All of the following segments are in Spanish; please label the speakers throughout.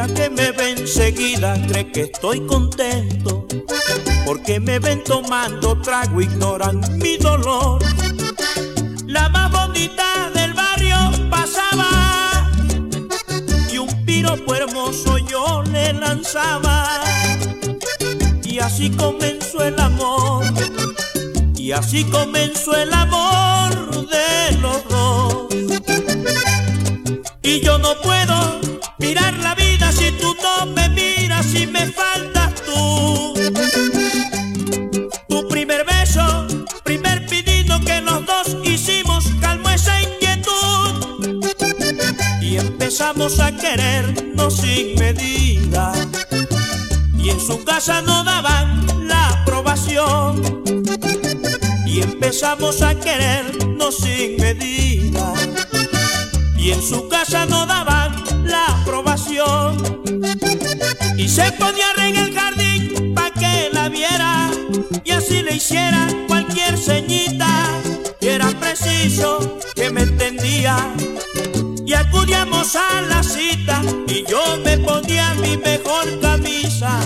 Speaker 1: amiga cree que estoy contento porque me ven tomando trago, ignoran mi dolor. La más bonita del barrio pasaba y un piropo hermoso yo le lanzaba. Y así comenzó el amor, y así comenzó el amor de los dos. Y yo no puedo y me faltas tú. Tu primer beso, primer pedido que los dos hicimos calmó esa inquietud. Y empezamos a querernos sin medida. Y en su casa no daban la aprobación. Y empezamos a querernos sin medida y en su casa no daban Y se ponía en el jardín pa' que la viera y así le hiciera cualquier ceñita. Y era preciso que me entendía. Y acudíamos a la cita y yo me ponía mi mejor camisa,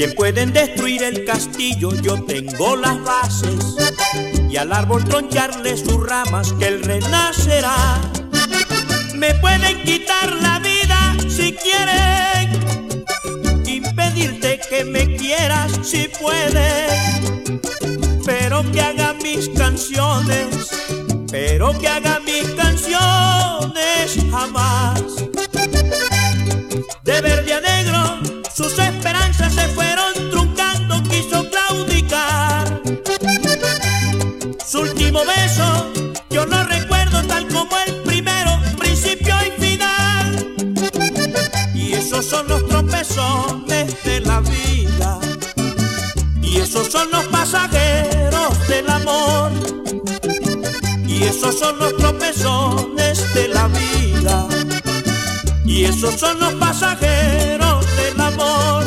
Speaker 1: Bien pueden destruir el castillo, yo tengo las bases. Y al árbol troncharle sus ramas que él renacerá. Me pueden quitar la vida si quieren, impedirte que me quieras si pueden, pero que haga mis canciones, pero que haga mis canciones son los pasajeros del amor. Y esos son los tropezones de la vida. Y esos son los pasajeros del amor.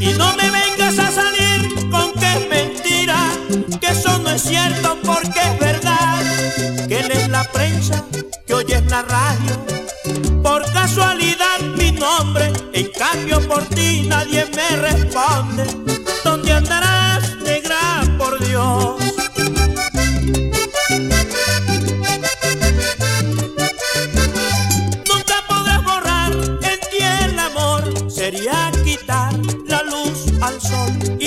Speaker 1: Y no me vengas a salir con que es mentira, que eso no es cierto porque es verdad. Que lees la prensa, que oyes la radio. Por casualidad mi nombre, en cambio por ti nadie me responde. al sol.